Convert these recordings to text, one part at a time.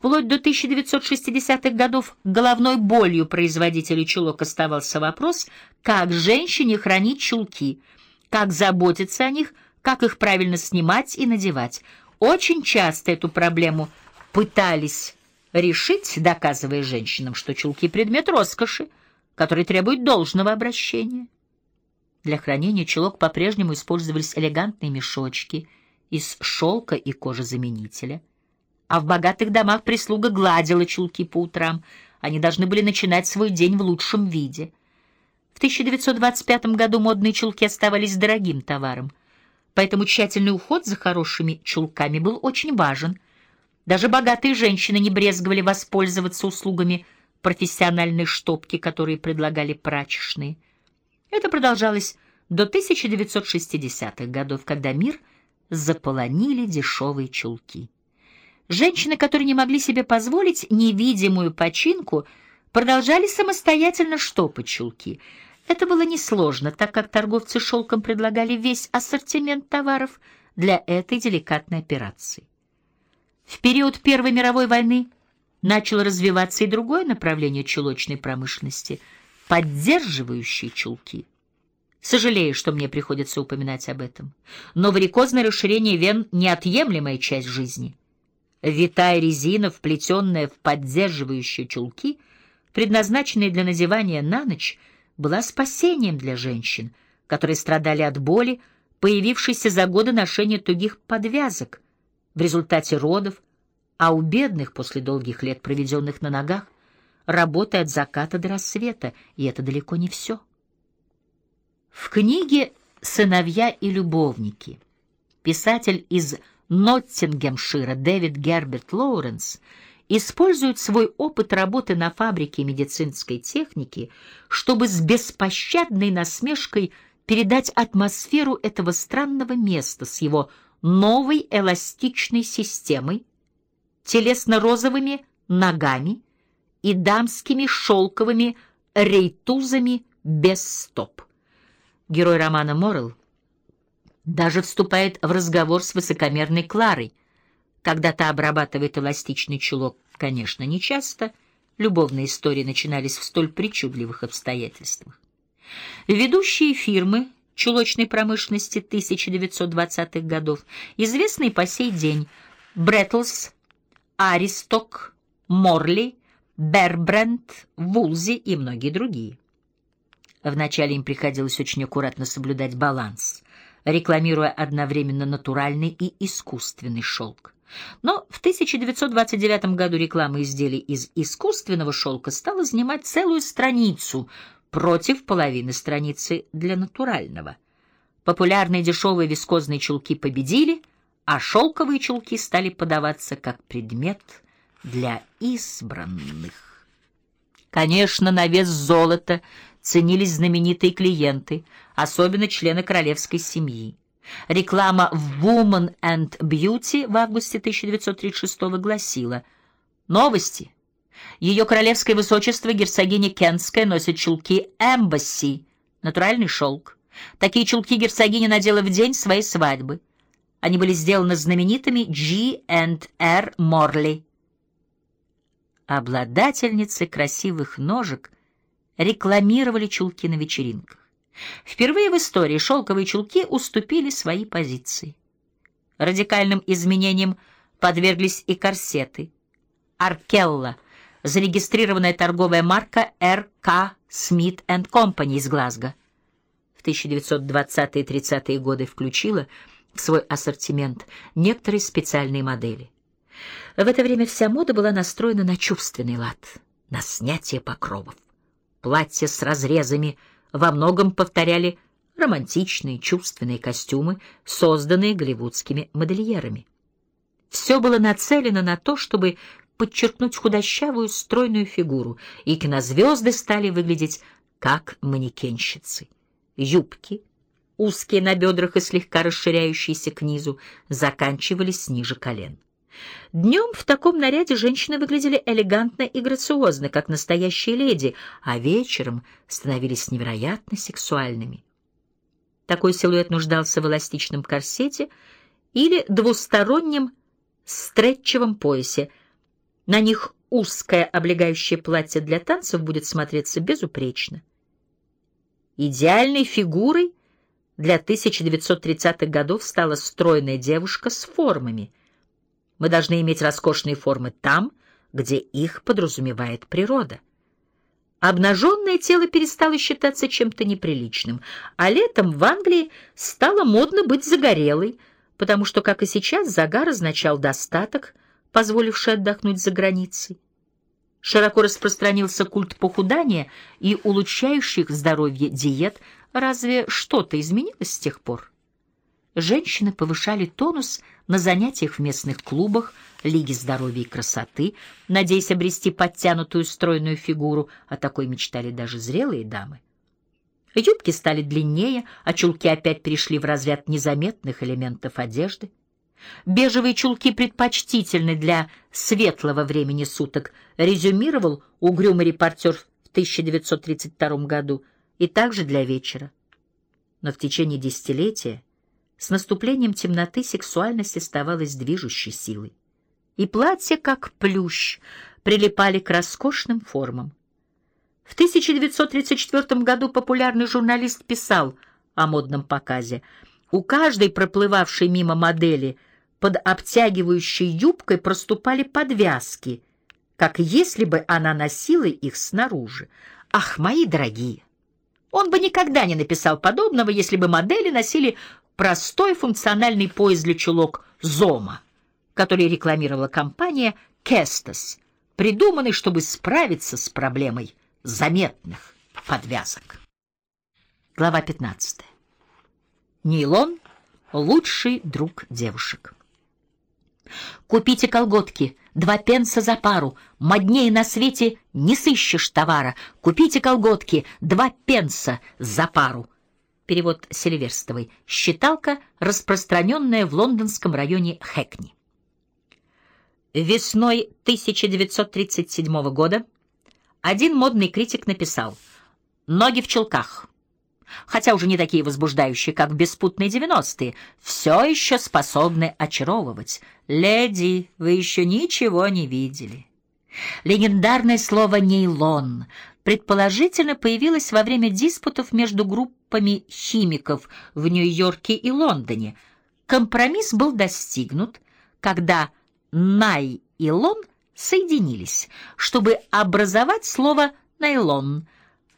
Вплоть до 1960-х годов головной болью производителей чулок оставался вопрос, как женщине хранить чулки, как заботиться о них, как их правильно снимать и надевать. Очень часто эту проблему пытались решить, доказывая женщинам, что чулки — предмет роскоши, который требует должного обращения. Для хранения чулок по-прежнему использовались элегантные мешочки из шелка и кожезаменителя, а в богатых домах прислуга гладила чулки по утрам, они должны были начинать свой день в лучшем виде. В 1925 году модные чулки оставались дорогим товаром, поэтому тщательный уход за хорошими чулками был очень важен. Даже богатые женщины не брезговали воспользоваться услугами профессиональной штопки, которые предлагали прачечные. Это продолжалось до 1960-х годов, когда мир заполонили дешевые чулки. Женщины, которые не могли себе позволить невидимую починку, продолжали самостоятельно штопать чулки. Это было несложно, так как торговцы шелком предлагали весь ассортимент товаров для этой деликатной операции. В период Первой мировой войны начало развиваться и другое направление чулочной промышленности — поддерживающие чулки. Сожалею, что мне приходится упоминать об этом, но варикозное расширение вен — неотъемлемая часть жизни. Витая резина, вплетенная в поддерживающие чулки, предназначенные для надевания на ночь, была спасением для женщин, которые страдали от боли, появившейся за годы ношения тугих подвязок в результате родов, а у бедных после долгих лет, проведенных на ногах, работы от заката до рассвета, и это далеко не все. В книге «Сыновья и любовники» писатель из Ноттингемшира Дэвид Герберт Лоуренс использует свой опыт работы на фабрике медицинской техники, чтобы с беспощадной насмешкой передать атмосферу этого странного места с его новой эластичной системой, телесно-розовыми ногами, и дамскими шелковыми рейтузами без стоп. Герой романа Моррелл даже вступает в разговор с высокомерной Кларой, когда та обрабатывает эластичный чулок, конечно, нечасто, любовные истории начинались в столь причудливых обстоятельствах. Ведущие фирмы чулочной промышленности 1920-х годов, известные по сей день Бреттлс, Аристок, Морли Бербранд, Вулзи и многие другие. Вначале им приходилось очень аккуратно соблюдать баланс, рекламируя одновременно натуральный и искусственный шелк. Но в 1929 году реклама изделий из искусственного шелка стала занимать целую страницу против половины страницы для натурального. Популярные дешевые вискозные чулки победили, а шелковые чулки стали подаваться как предмет – для избранных. Конечно, на вес золота ценились знаменитые клиенты, особенно члены королевской семьи. Реклама в Woman and Beauty в августе 1936 гласила «Новости. Ее королевское высочество герцогиня Кентская носит чулки Эмбасси, натуральный шелк. Такие чулки герцогиня надела в день своей свадьбы. Они были сделаны знаменитыми G&R Морли обладательницы красивых ножек рекламировали чулки на вечеринках. Впервые в истории шелковые чулки уступили свои позиции. Радикальным изменениям подверглись и корсеты. Аркелла, зарегистрированная торговая марка РК Смит энд Компани из Глазго. В 1920-е и 30-е годы включила в свой ассортимент некоторые специальные модели. В это время вся мода была настроена на чувственный лад, на снятие покровов. Платья с разрезами во многом повторяли романтичные чувственные костюмы, созданные голливудскими модельерами. Все было нацелено на то, чтобы подчеркнуть худощавую стройную фигуру, и кинозвезды стали выглядеть как манекенщицы. Юбки, узкие на бедрах и слегка расширяющиеся к низу, заканчивались ниже колен. Днем в таком наряде женщины выглядели элегантно и грациозно, как настоящие леди, а вечером становились невероятно сексуальными. Такой силуэт нуждался в эластичном корсете или двустороннем стретчевом поясе, На них узкое облегающее платье для танцев будет смотреться безупречно. Идеальной фигурой для 1930-х годов стала стройная девушка с формами. Мы должны иметь роскошные формы там, где их подразумевает природа. Обнаженное тело перестало считаться чем-то неприличным, а летом в Англии стало модно быть загорелой, потому что, как и сейчас, загар означал достаток, позволивший отдохнуть за границей. Широко распространился культ похудания и улучшающих здоровье диет. Разве что-то изменилось с тех пор? Женщины повышали тонус на занятиях в местных клубах, Лиги здоровья и красоты, надеясь обрести подтянутую стройную фигуру, о такой мечтали даже зрелые дамы. Юбки стали длиннее, а чулки опять перешли в разряд незаметных элементов одежды. Бежевые чулки предпочтительны для светлого времени суток, резюмировал угрюмый репортер в 1932 году, и также для вечера. Но в течение десятилетия с наступлением темноты сексуальность оставалась движущей силой и платья, как плющ, прилипали к роскошным формам. В 1934 году популярный журналист писал о модном показе. У каждой проплывавшей мимо модели под обтягивающей юбкой проступали подвязки, как если бы она носила их снаружи. Ах, мои дорогие! Он бы никогда не написал подобного, если бы модели носили простой функциональный пояс для чулок «Зома» который рекламировала компания «Кестас», придуманный, чтобы справиться с проблемой заметных подвязок. Глава 15. Нейлон — лучший друг девушек. Купите колготки, два пенса за пару, моднее на свете не сыщешь товара. Купите колготки, два пенса за пару. Перевод Селиверстовой. Считалка, распространенная в лондонском районе Хэкни. Весной 1937 года один модный критик написал «Ноги в чулках». Хотя уже не такие возбуждающие, как беспутные девяностые, все еще способны очаровывать. Леди, вы еще ничего не видели. Легендарное слово «нейлон» предположительно появилось во время диспутов между группами химиков в Нью-Йорке и Лондоне. Компромисс был достигнут, когда най и лон соединились, чтобы образовать слово «найлон»,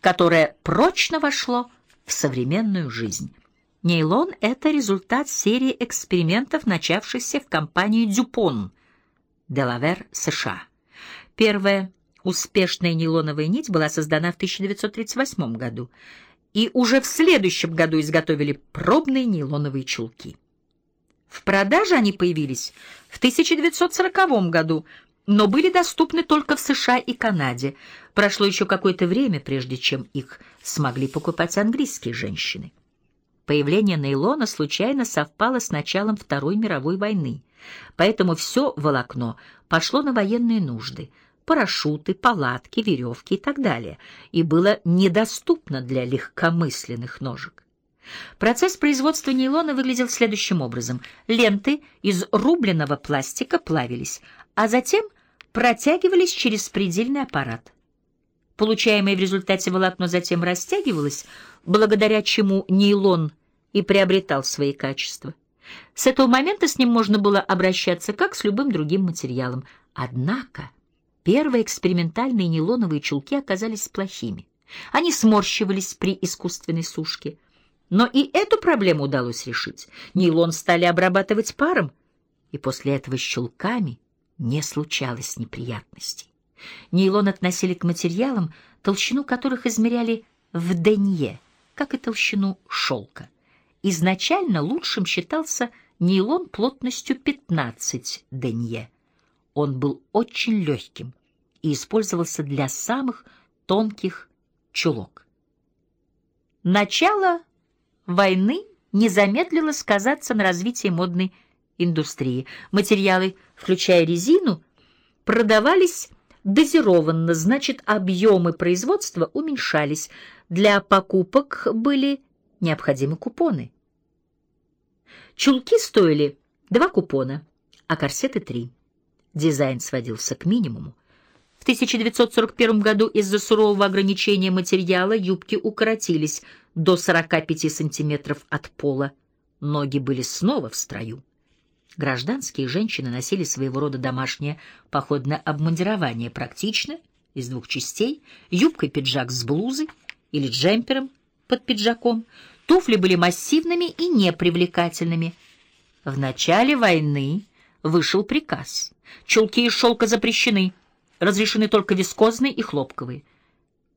которое прочно вошло в современную жизнь. Нейлон — это результат серии экспериментов, начавшихся в компании «Дюпон», Делавер, США. Первая успешная нейлоновая нить была создана в 1938 году, и уже в следующем году изготовили пробные нейлоновые чулки. В продаже они появились в 1940 году, но были доступны только в США и Канаде. Прошло еще какое-то время, прежде чем их смогли покупать английские женщины. Появление нейлона случайно совпало с началом Второй мировой войны, поэтому все волокно пошло на военные нужды — парашюты, палатки, веревки и так далее, и было недоступно для легкомысленных ножек. Процесс производства нейлона выглядел следующим образом. Ленты из рубленого пластика плавились, а затем протягивались через предельный аппарат. Получаемое в результате волокно затем растягивалось, благодаря чему нейлон и приобретал свои качества. С этого момента с ним можно было обращаться как с любым другим материалом. Однако первые экспериментальные нейлоновые чулки оказались плохими. Они сморщивались при искусственной сушке. Но и эту проблему удалось решить. Нейлон стали обрабатывать паром, и после этого с чулками не случалось неприятностей. Нейлон относили к материалам, толщину которых измеряли в денье, как и толщину шелка. Изначально лучшим считался нейлон плотностью 15 денье. Он был очень легким и использовался для самых тонких чулок. Начало войны не замедлило сказаться на развитии модной индустрии. Материалы, включая резину, продавались дозированно, значит, объемы производства уменьшались. Для покупок были необходимы купоны. Чулки стоили два купона, а корсеты — три. Дизайн сводился к минимуму. В 1941 году из-за сурового ограничения материала юбки укоротились до 45 сантиметров от пола. Ноги были снова в строю. Гражданские женщины носили своего рода домашнее походное обмундирование, практично, из двух частей, юбкой-пиджак с блузой или джемпером под пиджаком. Туфли были массивными и непривлекательными. В начале войны вышел приказ. Чулки из шелка запрещены, разрешены только вискозные и хлопковые.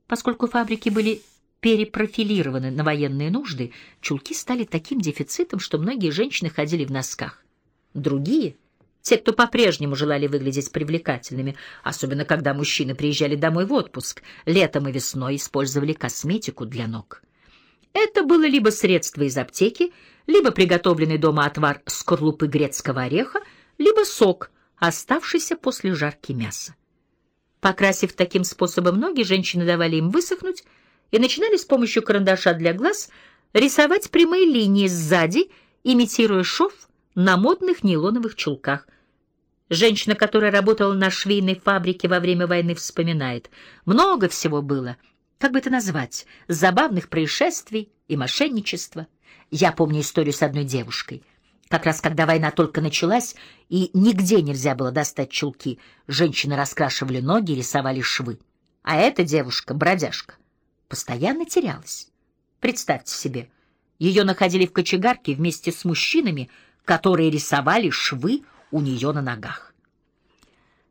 Поскольку фабрики были перепрофилированы на военные нужды, чулки стали таким дефицитом, что многие женщины ходили в носках. Другие, те, кто по-прежнему желали выглядеть привлекательными, особенно когда мужчины приезжали домой в отпуск, летом и весной использовали косметику для ног. Это было либо средство из аптеки, либо приготовленный дома отвар скорлупы грецкого ореха, либо сок, оставшийся после жарки мяса. Покрасив таким способом ноги, женщины давали им высохнуть и начинали с помощью карандаша для глаз рисовать прямые линии сзади, имитируя шов на модных нейлоновых чулках. Женщина, которая работала на швейной фабрике во время войны, вспоминает. Много всего было, как бы это назвать, забавных происшествий и мошенничества. Я помню историю с одной девушкой. Как раз когда война только началась, и нигде нельзя было достать чулки, женщины раскрашивали ноги и рисовали швы. А эта девушка, бродяжка, постоянно терялась. Представьте себе, ее находили в кочегарке вместе с мужчинами, которые рисовали швы у нее на ногах.